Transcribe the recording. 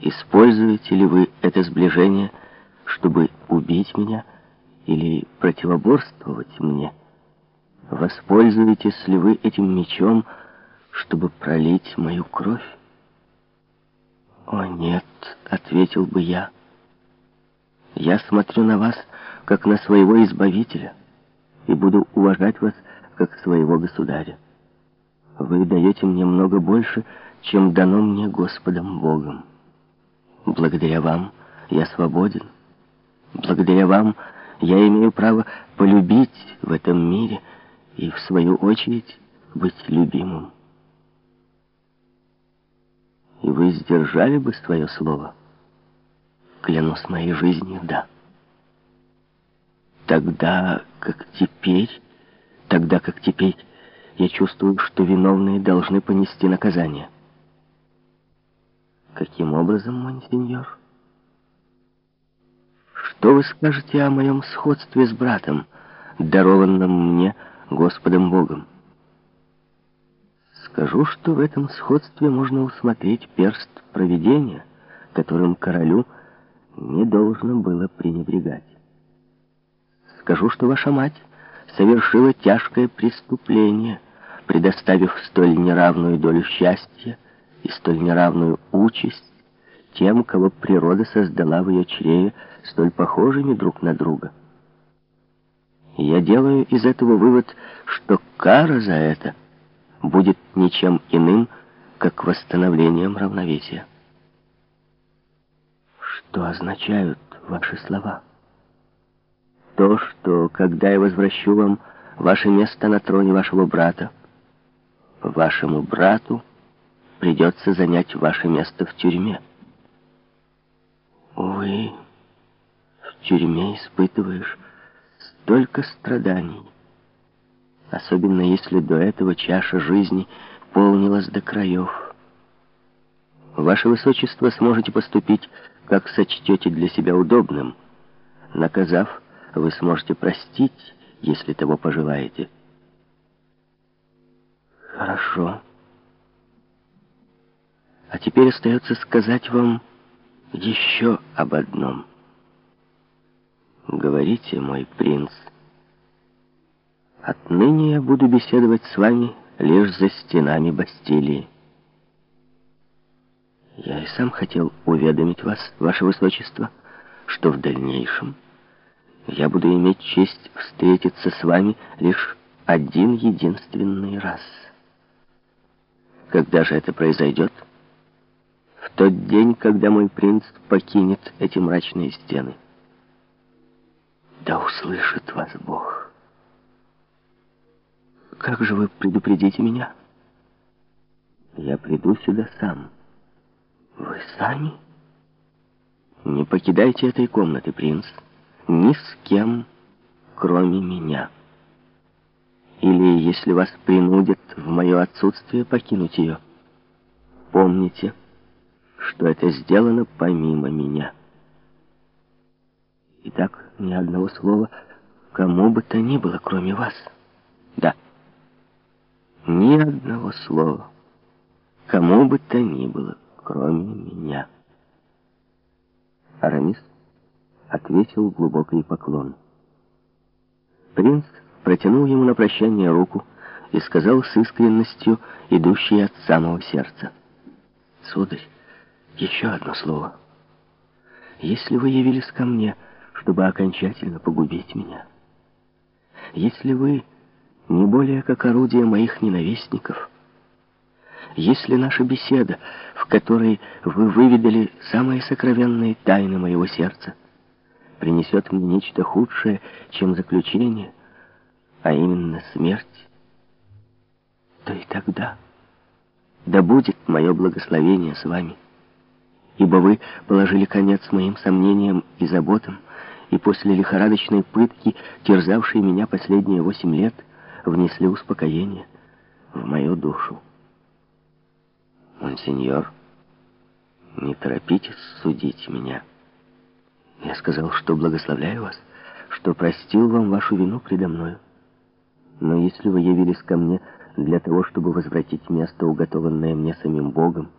Используете ли вы это сближение, чтобы убить меня или противоборствовать мне? Воспользуетесь ли вы этим мечом, чтобы пролить мою кровь? «О, нет», — ответил бы я. «Я смотрю на вас, как на своего избавителя, и буду уважать вас, как своего государя. Вы даете мне много больше, чем дано мне Господом Богом. Благодаря вам я свободен. Благодаря вам я имею право полюбить в этом мире и, в свою очередь, быть любимым. И вы сдержали бы свое слово? Клянусь моей жизнью, да. Тогда, как теперь, тогда, как теперь, я чувствую, что виновные должны понести наказание. Каким образом, монсеньор? Что вы скажете о моем сходстве с братом, дарованном мне Господом Богом? Скажу, что в этом сходстве можно усмотреть перст провидения, которым королю не должно было пренебрегать. Скажу, что ваша мать совершила тяжкое преступление, предоставив столь неравную долю счастья и столь неравную участь тем, кого природа создала в ее чреве столь похожими друг на друга. И я делаю из этого вывод, что кара за это будет ничем иным, как восстановлением равновесия. Что означают ваши слова? То, что, когда я возвращу вам ваше место на троне вашего брата, вашему брату придется занять ваше место в тюрьме. Увы, в тюрьме испытываешь столько страданий, особенно если до этого чаша жизни полнилась до краев. Ваше Высочество сможете поступить, как сочтете для себя удобным. Наказав, вы сможете простить, если того пожелаете. Хорошо. А теперь остается сказать вам еще об одном. Говорите, мой принц. Отныне я буду беседовать с вами лишь за стенами Бастилии. Я и сам хотел уведомить вас, ваше высочество, что в дальнейшем я буду иметь честь встретиться с вами лишь один единственный раз — когда же это произойдет? Тот день, когда мой принц покинет эти мрачные стены. Да услышит вас Бог. Как же вы предупредите меня? Я приду сюда сам. Вы сами? Не покидайте этой комнаты, принц. Ни с кем, кроме меня. Или, если вас принудят в мое отсутствие покинуть ее, помните, что это сделано помимо меня. Итак, ни одного слова кому бы то ни было, кроме вас. Да, ни одного слова кому бы то ни было, кроме меня. Арамис ответил глубокий поклон. Принц протянул ему на прощание руку и сказал с искренностью, идущей от самого сердца. «Сударь, еще одно слово. Если вы явились ко мне, чтобы окончательно погубить меня, если вы не более как орудие моих ненавистников, если наша беседа, в которой вы выведали самые сокровенные тайны моего сердца, принесет мне нечто худшее, чем заключение, а именно смерть, то и тогда да будет мое благословение с вами, ибо вы положили конец моим сомнениям и заботам, и после лихорадочной пытки, терзавшей меня последние восемь лет, внесли успокоение в мою душу. Монсеньор, не торопитесь судить меня. Я сказал, что благословляю вас, что простил вам вашу вину предо мною. Но если вы явились ко мне для того, чтобы возвратить место, уготованное мне самим Богом,